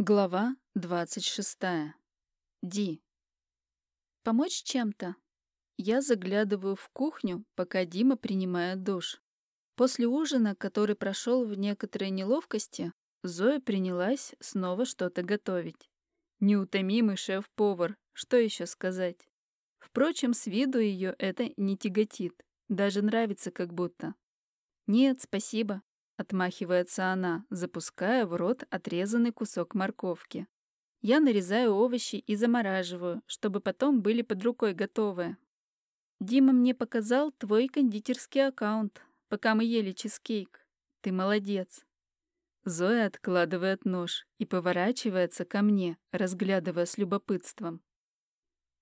Глава 26. Ди. Помочь чем-то? Я заглядываю в кухню, пока Дима принимает душ. После ужина, который прошел в некоторой неловкости, Зоя принялась снова что-то готовить. Неутомимый шеф-повар, что еще сказать? Впрочем, с виду ее это не тяготит, даже нравится как будто. Нет, спасибо, Отмахивается она, запуская в рот отрезанный кусок морковки. Я нарезаю овощи и замораживаю, чтобы потом были под рукой готовые. Дима мне показал твой кондитерский аккаунт, пока мы ели чизкейк. Ты молодец. Зоя откладывает нож и поворачивается ко мне, разглядывая с любопытством.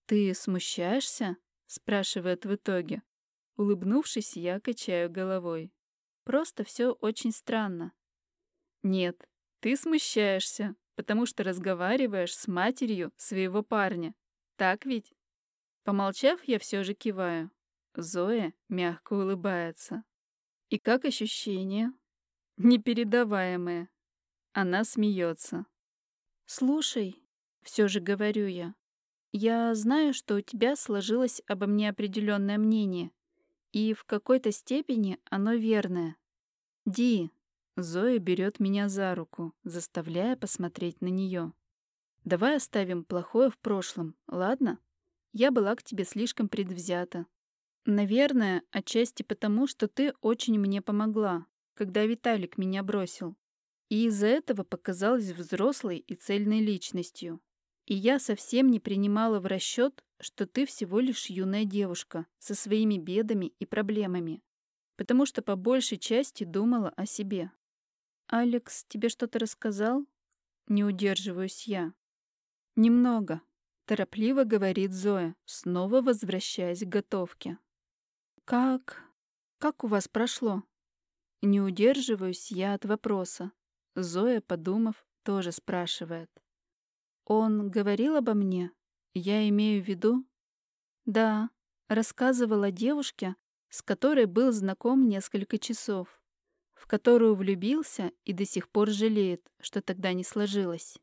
«Ты смущаешься?» — спрашивает в итоге. Улыбнувшись, я качаю головой. Просто все очень странно. Нет, ты смущаешься, потому что разговариваешь с матерью своего парня. Так ведь? Помолчав, я все же киваю. Зоя мягко улыбается. И как ощущение? Непередаваемое. Она смеется. Слушай, все же говорю я. Я знаю, что у тебя сложилось обо мне определенное мнение. И в какой-то степени оно верное. Ди, Зоя берет меня за руку, заставляя посмотреть на нее. Давай оставим плохое в прошлом, ладно? Я была к тебе слишком предвзята. Наверное, отчасти потому, что ты очень мне помогла, когда Виталик меня бросил. И из-за этого показалась взрослой и цельной личностью. И я совсем не принимала в расчет, что ты всего лишь юная девушка со своими бедами и проблемами, потому что по большей части думала о себе. «Алекс тебе что-то рассказал?» Не удерживаюсь я. «Немного», — торопливо говорит Зоя, снова возвращаясь к готовке. «Как? Как у вас прошло?» Не удерживаюсь я от вопроса. Зоя, подумав, тоже спрашивает. «Он говорил обо мне?» Я имею в виду? Да, рассказывала девушке, с которой был знаком несколько часов, в которую влюбился и до сих пор жалеет, что тогда не сложилось.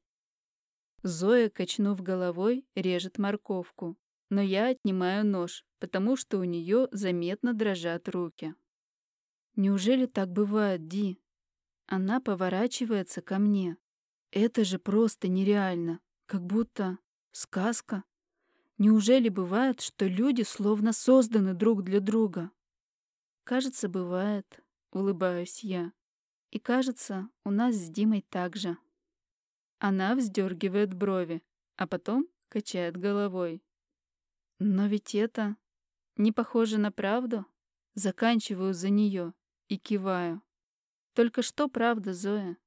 Зоя, качнув головой, режет морковку, но я отнимаю нож, потому что у нее заметно дрожат руки. Неужели так бывает, Ди? Она поворачивается ко мне. Это же просто нереально, как будто... Сказка? Неужели бывает, что люди словно созданы друг для друга? Кажется, бывает, улыбаюсь я. И кажется, у нас с Димой так же. Она вздергивает брови, а потом качает головой. Но ведь это не похоже на правду. Заканчиваю за нее и киваю. Только что правда, Зоя?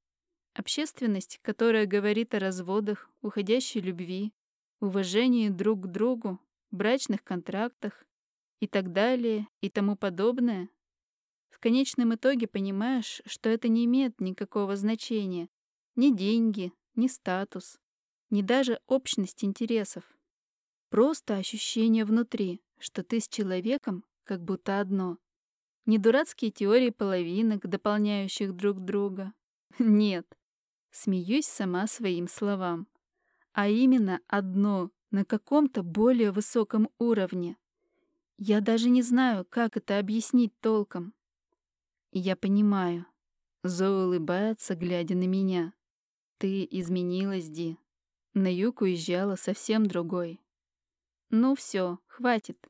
Общественность, которая говорит о разводах, уходящей любви, уважении друг к другу, брачных контрактах и так далее и тому подобное, в конечном итоге понимаешь, что это не имеет никакого значения. Ни деньги, ни статус, ни даже общность интересов. Просто ощущение внутри, что ты с человеком как будто одно. Не дурацкие теории половинок, дополняющих друг друга. Нет. Смеюсь сама своим словам а именно одно на каком-то более высоком уровне. Я даже не знаю, как это объяснить толком. Я понимаю. Зо улыбается, глядя на меня. Ты изменилась, Ди. На юг уезжала совсем другой. Ну все, хватит.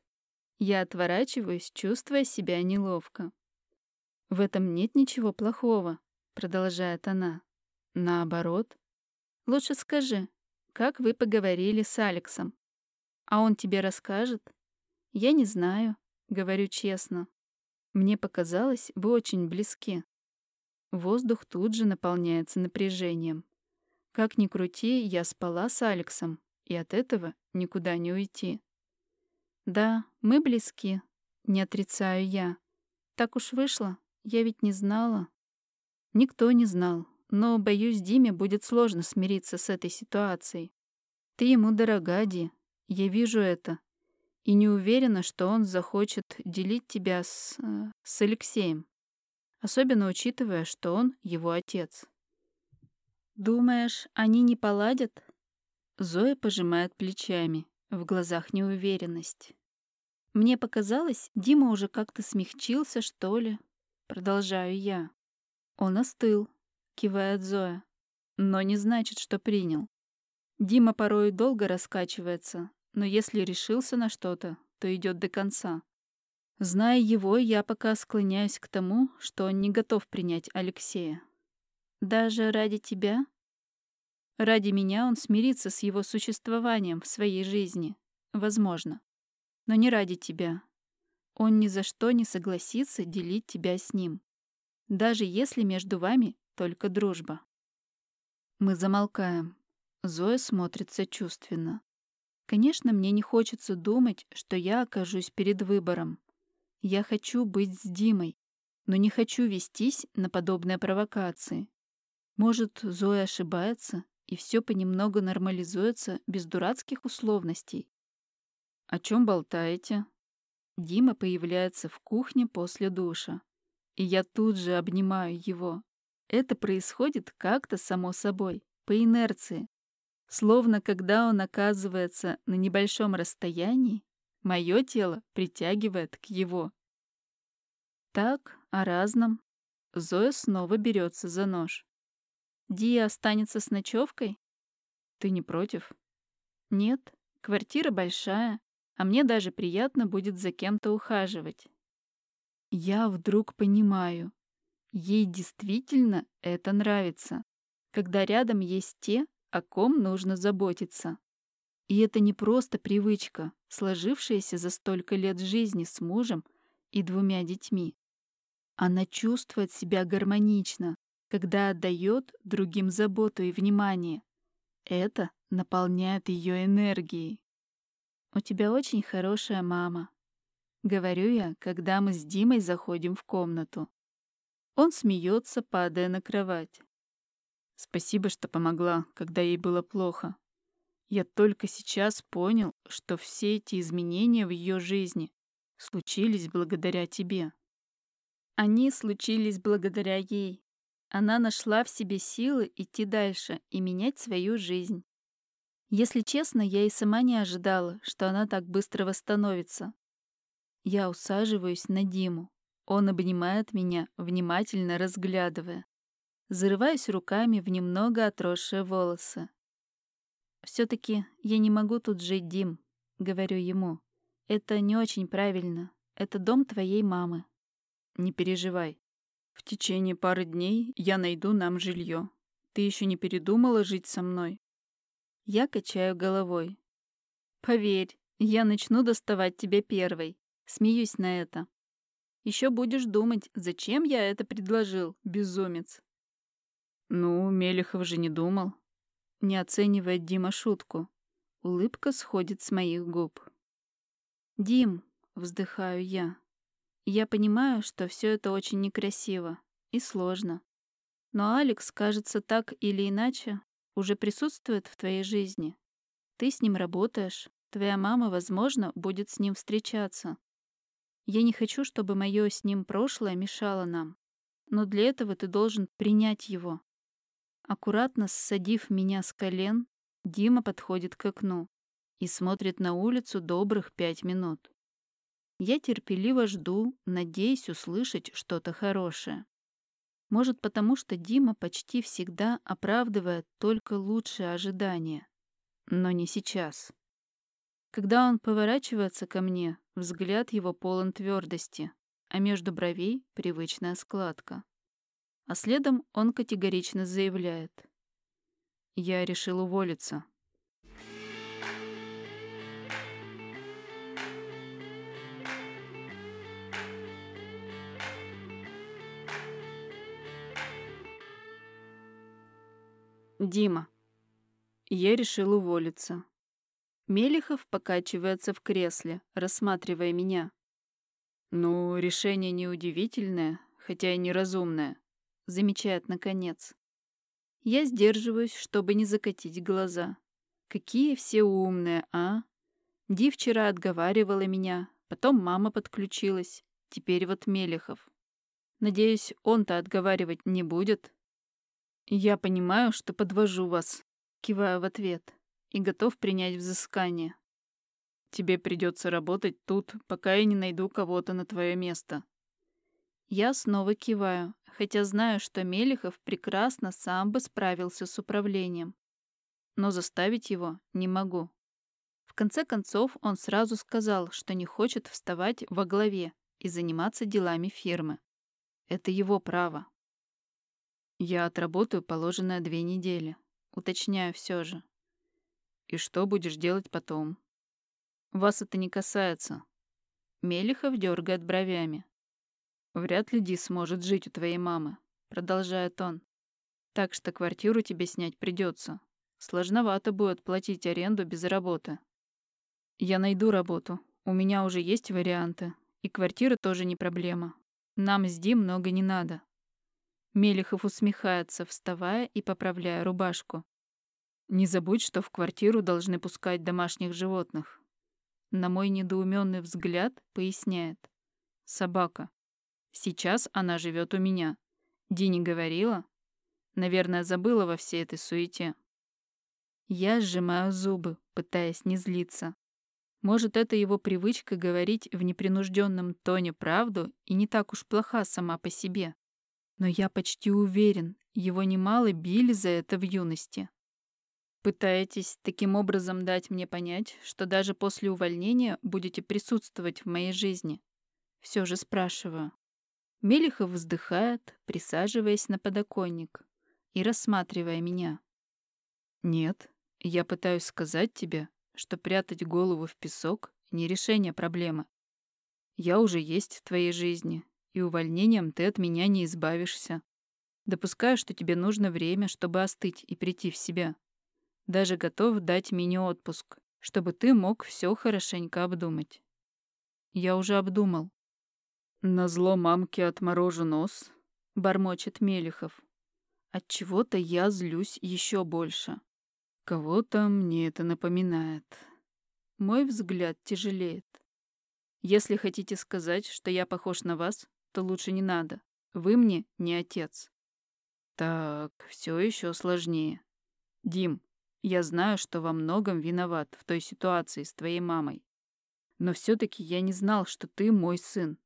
Я отворачиваюсь, чувствуя себя неловко. В этом нет ничего плохого, продолжает она. Наоборот. Лучше скажи, как вы поговорили с Алексом. А он тебе расскажет? Я не знаю, говорю честно. Мне показалось, вы очень близки. Воздух тут же наполняется напряжением. Как ни крути, я спала с Алексом, и от этого никуда не уйти. Да, мы близки, не отрицаю я. Так уж вышло, я ведь не знала. Никто не знал, но, боюсь, Диме будет сложно смириться с этой ситуацией. Ты ему дорога, Ди, я вижу это. И не уверена, что он захочет делить тебя с... Э, с Алексеем. Особенно учитывая, что он его отец. Думаешь, они не поладят? Зоя пожимает плечами, в глазах неуверенность. Мне показалось, Дима уже как-то смягчился, что ли. Продолжаю я. Он остыл, кивает Зоя. Но не значит, что принял. Дима порой долго раскачивается, но если решился на что-то, то идет до конца. Зная его, я пока склоняюсь к тому, что он не готов принять Алексея. Даже ради тебя? Ради меня он смирится с его существованием в своей жизни. Возможно. Но не ради тебя. Он ни за что не согласится делить тебя с ним. Даже если между вами только дружба. Мы замолкаем. Зоя смотрит сочувственно. Конечно, мне не хочется думать, что я окажусь перед выбором. Я хочу быть с Димой, но не хочу вестись на подобные провокации. Может, Зоя ошибается, и все понемногу нормализуется без дурацких условностей. «О чем болтаете?» Дима появляется в кухне после душа, и я тут же обнимаю его. Это происходит как-то само собой, по инерции. Словно когда он оказывается на небольшом расстоянии, мое тело притягивает к его. Так, о разном. Зоя снова берется за нож. Дия останется с ночевкой? Ты не против? Нет, квартира большая, а мне даже приятно будет за кем-то ухаживать. Я вдруг понимаю, ей действительно это нравится, когда рядом есть те, о ком нужно заботиться. И это не просто привычка, сложившаяся за столько лет жизни с мужем и двумя детьми. Она чувствует себя гармонично, когда отдает другим заботу и внимание. Это наполняет ее энергией. «У тебя очень хорошая мама», — говорю я, когда мы с Димой заходим в комнату. Он смеется, падая на кровать. Спасибо, что помогла, когда ей было плохо. Я только сейчас понял, что все эти изменения в ее жизни случились благодаря тебе. Они случились благодаря ей. Она нашла в себе силы идти дальше и менять свою жизнь. Если честно, я и сама не ожидала, что она так быстро восстановится. Я усаживаюсь на Диму. Он обнимает меня, внимательно разглядывая. Зарываюсь руками в немного отросшие волосы. все таки я не могу тут жить, Дим», — говорю ему. «Это не очень правильно. Это дом твоей мамы». Не переживай. В течение пары дней я найду нам жилье. Ты еще не передумала жить со мной? Я качаю головой. Поверь, я начну доставать тебя первой. Смеюсь на это. Еще будешь думать, зачем я это предложил, безумец. Ну, Мелехов же не думал. Не оценивает Дима шутку. Улыбка сходит с моих губ. «Дим», — вздыхаю я, я понимаю, что все это очень некрасиво и сложно. Но Алекс, кажется, так или иначе уже присутствует в твоей жизни. Ты с ним работаешь, твоя мама, возможно, будет с ним встречаться. Я не хочу, чтобы мое с ним прошлое мешало нам. Но для этого ты должен принять его. Аккуратно ссадив меня с колен, Дима подходит к окну и смотрит на улицу добрых пять минут. Я терпеливо жду, надеясь услышать что-то хорошее. Может, потому что Дима почти всегда оправдывает только лучшие ожидания. Но не сейчас. Когда он поворачивается ко мне, взгляд его полон твердости, а между бровей привычная складка. А следом он категорично заявляет. «Я решил уволиться». Дима. Я решил уволиться. Мелихов покачивается в кресле, рассматривая меня. Ну, решение неудивительное, хотя и неразумное, замечает наконец. Я сдерживаюсь, чтобы не закатить глаза. Какие все умные, а? Ди вчера отговаривала меня, потом мама подключилась, теперь вот Мелихов. Надеюсь, он-то отговаривать не будет. Я понимаю, что подвожу вас, киваю в ответ, и готов принять взыскание. Тебе придется работать тут, пока я не найду кого-то на твое место. Я снова киваю, хотя знаю, что Мелехов прекрасно сам бы справился с управлением. Но заставить его не могу. В конце концов, он сразу сказал, что не хочет вставать во главе и заниматься делами фирмы. Это его право. Я отработаю положенное две недели. Уточняю все же. И что будешь делать потом? Вас это не касается. Мелихов дергает бровями. Вряд ли Ди сможет жить у твоей мамы, продолжает он. Так что квартиру тебе снять придется. Сложновато будет платить аренду без работы. Я найду работу. У меня уже есть варианты. И квартира тоже не проблема. Нам с Ди много не надо. Мелихов усмехается, вставая и поправляя рубашку. Не забудь, что в квартиру должны пускать домашних животных. На мой недоуменный взгляд поясняет. Собака. Сейчас она живет у меня. Ди не говорила? Наверное, забыла во всей этой суете. Я сжимаю зубы, пытаясь не злиться. Может, это его привычка говорить в непринужденном тоне правду и не так уж плоха сама по себе. Но я почти уверен, его немало били за это в юности. Пытаетесь таким образом дать мне понять, что даже после увольнения будете присутствовать в моей жизни? Все же спрашиваю. Мелихов вздыхает, присаживаясь на подоконник и рассматривая меня. Нет, я пытаюсь сказать тебе, что прятать голову в песок — не решение проблемы. Я уже есть в твоей жизни, и увольнением ты от меня не избавишься. Допускаю, что тебе нужно время, чтобы остыть и прийти в себя. Даже готов дать мини-отпуск, чтобы ты мог все хорошенько обдумать. Я уже обдумал. Назло мамке отморожу нос, бормочет Мелихов. От чего-то я злюсь еще больше. Кого-то мне это напоминает. Мой взгляд тяжелеет. Если хотите сказать, что я похож на вас, то лучше не надо. Вы мне не отец. Так, все еще сложнее. Дим, я знаю, что во многом виноват в той ситуации с твоей мамой. Но все-таки я не знал, что ты мой сын.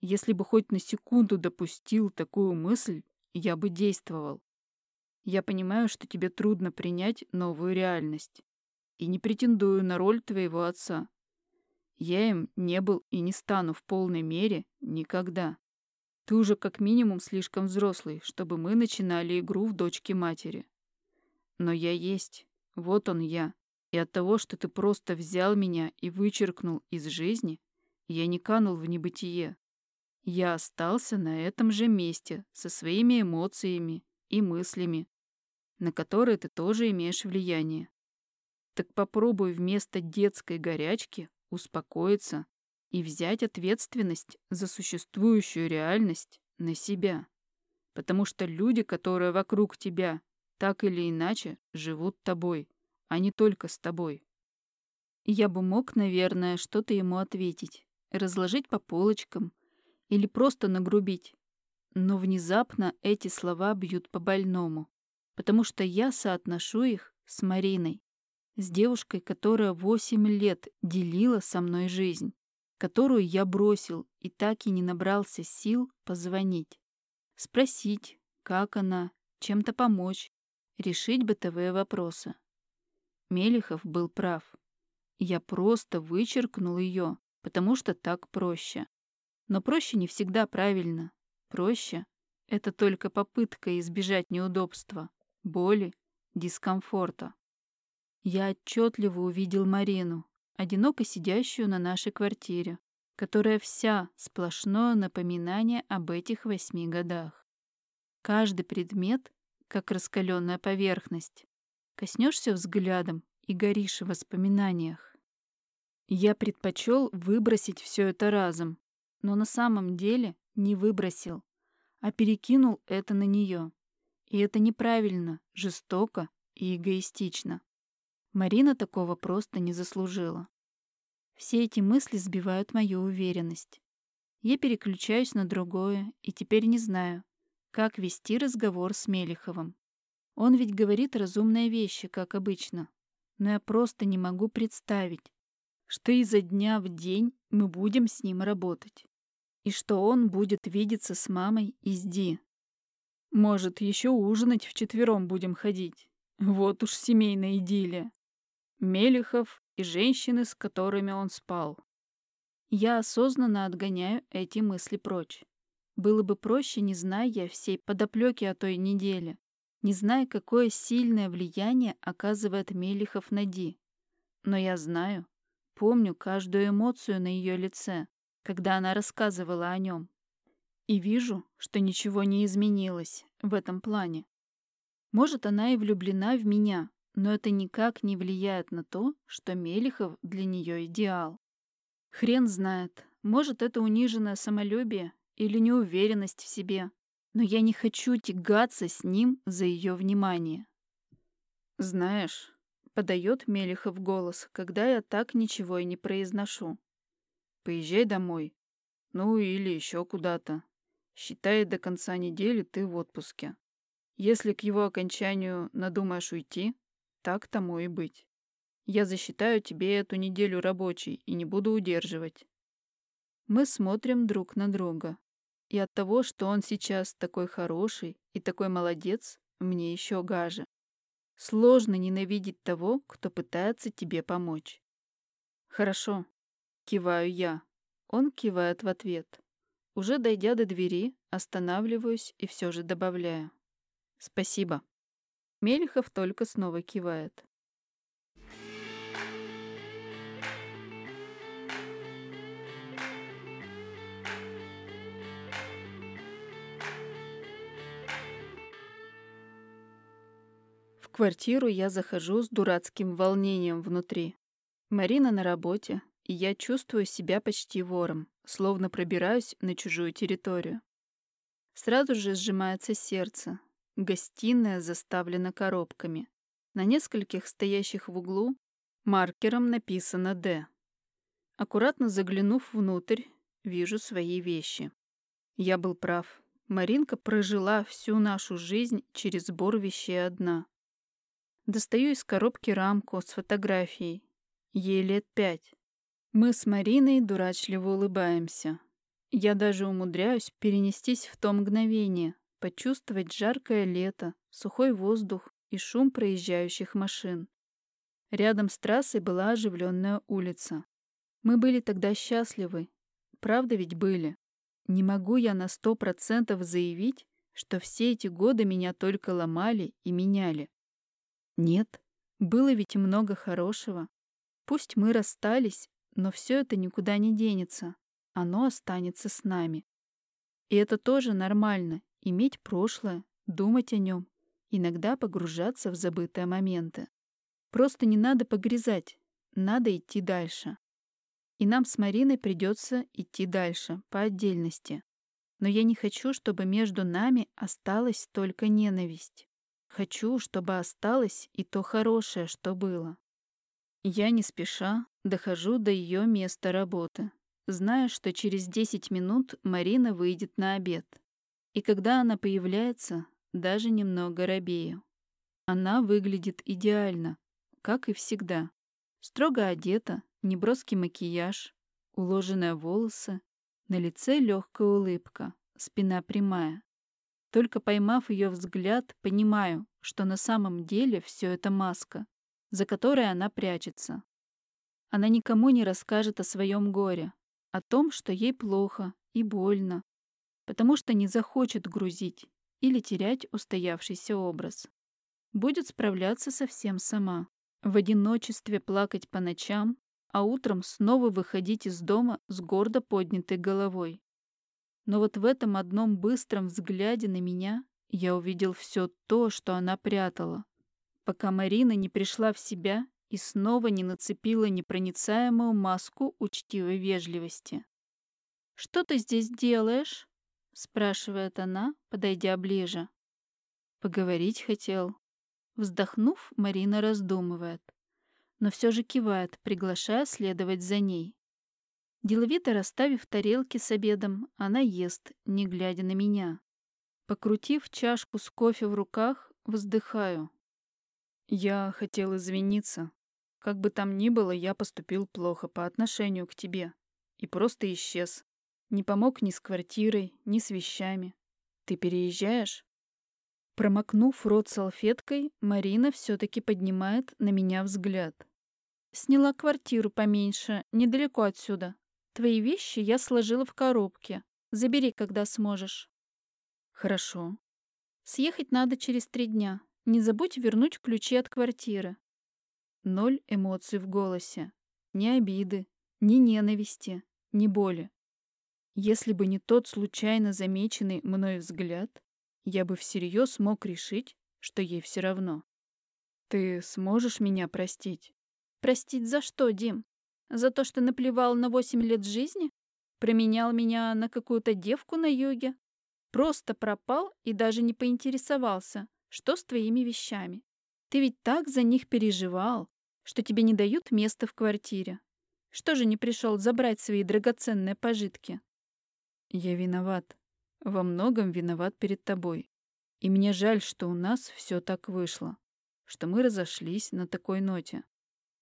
Если бы хоть на секунду допустил такую мысль, я бы действовал. Я понимаю, что тебе трудно принять новую реальность. И не претендую на роль твоего отца. Я им не был и не стану в полной мере никогда. Ты уже как минимум слишком взрослый, чтобы мы начинали игру в дочки матери. Но я есть. Вот он я. И от того, что ты просто взял меня и вычеркнул из жизни, я не канул в небытие. Я остался на этом же месте со своими эмоциями и мыслями, на которые ты тоже имеешь влияние. Так попробуй вместо детской горячки успокоиться и взять ответственность за существующую реальность на себя. Потому что люди, которые вокруг тебя, так или иначе живут тобой, а не только с тобой. Я бы мог, наверное, что-то ему ответить, разложить по полочкам или просто нагрубить. Но внезапно эти слова бьют по больному, потому что я соотношу их с Мариной, с девушкой, которая восемь лет делила со мной жизнь, которую я бросил и так и не набрался сил позвонить, спросить, как она, чем-то помочь, решить бытовые вопросы. Мелихов был прав. Я просто вычеркнул ее, потому что так проще. Но проще не всегда правильно. Проще — это только попытка избежать неудобства, боли, дискомфорта. Я отчетливо увидел Марину, одиноко сидящую на нашей квартире, которая вся сплошное напоминание об этих восьми годах. Каждый предмет как раскаленная поверхность. Коснешься взглядом и горишь в воспоминаниях. Я предпочел выбросить все это разом, но на самом деле не выбросил, а перекинул это на нее. И это неправильно, жестоко и эгоистично. Марина такого просто не заслужила. Все эти мысли сбивают мою уверенность. Я переключаюсь на другое и теперь не знаю, как вести разговор с Мелиховым. Он ведь говорит разумные вещи, как обычно. Но я просто не могу представить, что изо дня в день мы будем с ним работать. И что он будет видеться с мамой и с Ди. Может, еще ужинать вчетвером будем ходить. Вот уж семейная идиллия. Мелехов и женщины, с которыми он спал. Я осознанно отгоняю эти мысли прочь. Было бы проще, не зная всей подоплеки о той неделе, не зная, какое сильное влияние оказывает Мелихов на Ди. Но я знаю, помню каждую эмоцию на ее лице, когда она рассказывала о нем. И вижу, что ничего не изменилось в этом плане. Может, она и влюблена в меня, но это никак не влияет на то, что Мелихов для нее идеал. Хрен знает, может, это униженное самолюбие или неуверенность в себе, но я не хочу тягаться с ним за ее внимание. «Знаешь», — подает Мелихов голос, когда я так ничего и не произношу. «Поезжай домой. Ну, или еще куда-то. Считай, до конца недели ты в отпуске. Если к его окончанию надумаешь уйти, так тому и быть. Я засчитаю тебе эту неделю рабочей и не буду удерживать. Мы смотрим друг на друга. И от того, что он сейчас такой хороший и такой молодец, мне еще гаже. Сложно ненавидеть того, кто пытается тебе помочь. Хорошо. Киваю я. Он кивает в ответ. Уже дойдя до двери, останавливаюсь и все же добавляю. Спасибо. Мельхов только снова кивает. Квартиру я захожу с дурацким волнением внутри. Марина на работе, и я чувствую себя почти вором, словно пробираюсь на чужую территорию. Сразу же сжимается сердце, Гостиная заставлена коробками. На нескольких стоящих в углу маркером написано «Д». Аккуратно заглянув внутрь, вижу свои вещи. Я был прав. Маринка прожила всю нашу жизнь через сбор вещей одна. Достаю из коробки рамку с фотографией. Ей лет пять. Мы с Мариной дурачливо улыбаемся. Я даже умудряюсь перенестись в то мгновение, почувствовать жаркое лето, сухой воздух и шум проезжающих машин. Рядом с трассой была оживленная улица. Мы были тогда счастливы. Правда ведь были? Не могу я на сто процентов заявить, что все эти годы меня только ломали и меняли. Нет, было ведь много хорошего. Пусть мы расстались, но все это никуда не денется. Оно останется с нами. И это тоже нормально иметь прошлое, думать о нем, иногда погружаться в забытые моменты. Просто не надо погрязать, надо идти дальше. И нам с Мариной придется идти дальше, по отдельности. Но я не хочу, чтобы между нами осталась только ненависть. Хочу, чтобы осталось и то хорошее, что было. Я не спеша дохожу до ее места работы, зная, что через 10 минут Марина выйдет на обед. И когда она появляется, даже немного робею. Она выглядит идеально, как и всегда. Строго одета, неброский макияж, уложенные волосы, на лице легкая улыбка, спина прямая. Только поймав ее взгляд, понимаю, что на самом деле все это маска, за которой она прячется. Она никому не расскажет о своем горе, о том, что ей плохо и больно, потому что не захочет грузить или терять устоявшийся образ. Будет справляться совсем сама. В одиночестве плакать по ночам, а утром снова выходить из дома с гордо поднятой головой. Но вот в этом одном быстром взгляде на меня я увидел все то, что она прятала, пока Марина не пришла в себя и снова не нацепила непроницаемую маску учтивой вежливости. «Что ты здесь делаешь?» — спрашивает она, подойдя ближе. Поговорить хотел. Вздохнув, Марина раздумывает, но все же кивает, приглашая следовать за ней. Деловито расставив тарелки с обедом, она ест, не глядя на меня. Покрутив чашку с кофе в руках, Вздыхаю. Я хотел извиниться. Как бы там ни было, я поступил плохо по отношению к тебе. И просто исчез. Не помог ни с квартирой, ни с вещами. Ты переезжаешь? Промокнув рот салфеткой, Марина все-таки поднимает на меня взгляд. Сняла квартиру поменьше, недалеко отсюда. Твои вещи я сложила в коробке. Забери, когда сможешь. Хорошо. Съехать надо через три дня. Не забудь вернуть ключи от квартиры. Ноль эмоций в голосе. Ни обиды, ни ненависти, ни боли. Если бы не тот случайно замеченный мной взгляд, я бы всерьез мог решить, что ей все равно. Ты сможешь меня простить? Простить за что, Дим? За то, что наплевал на восемь лет жизни? Променял меня на какую-то девку на юге? Просто пропал и даже не поинтересовался, что с твоими вещами. Ты ведь так за них переживал, что тебе не дают места в квартире. Что же не пришел забрать свои драгоценные пожитки? Я виноват. Во многом виноват перед тобой. И мне жаль, что у нас все так вышло. Что мы разошлись на такой ноте.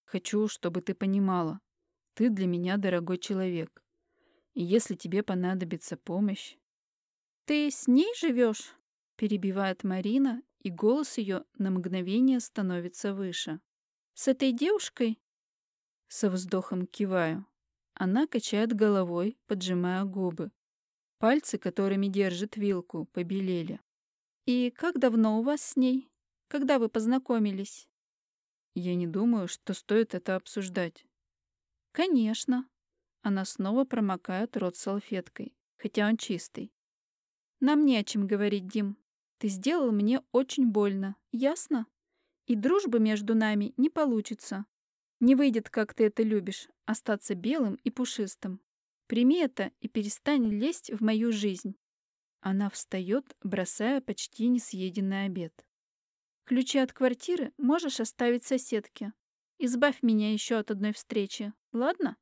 Хочу, чтобы ты понимала. Ты для меня дорогой человек. И если тебе понадобится помощь... «Ты с ней живешь?» — перебивает Марина, и голос ее на мгновение становится выше. «С этой девушкой?» Со вздохом киваю. Она качает головой, поджимая губы. Пальцы, которыми держит вилку, побелели. «И как давно у вас с ней? Когда вы познакомились?» Я не думаю, что стоит это обсуждать. «Конечно». Она снова промокает рот салфеткой, хотя он чистый. «Нам не о чем говорить, Дим. Ты сделал мне очень больно, ясно? И дружбы между нами не получится. Не выйдет, как ты это любишь, остаться белым и пушистым. Прими это и перестань лезть в мою жизнь». Она встает, бросая почти несъеденный обед. «Ключи от квартиры можешь оставить соседке. Избавь меня еще от одной встречи, ладно?»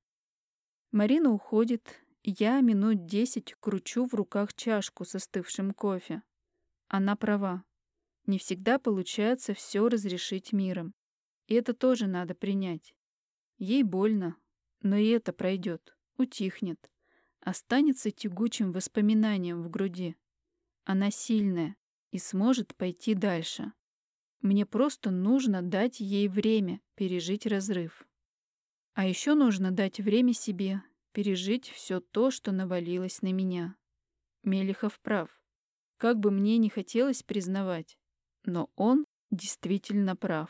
Марина уходит, я минут десять кручу в руках чашку с остывшим кофе. Она права. Не всегда получается все разрешить миром. И это тоже надо принять. Ей больно, но и это пройдет, утихнет. Останется тягучим воспоминанием в груди. Она сильная и сможет пойти дальше. Мне просто нужно дать ей время пережить разрыв. А еще нужно дать время себе пережить все то, что навалилось на меня. Мелихов прав. Как бы мне не хотелось признавать, но он действительно прав.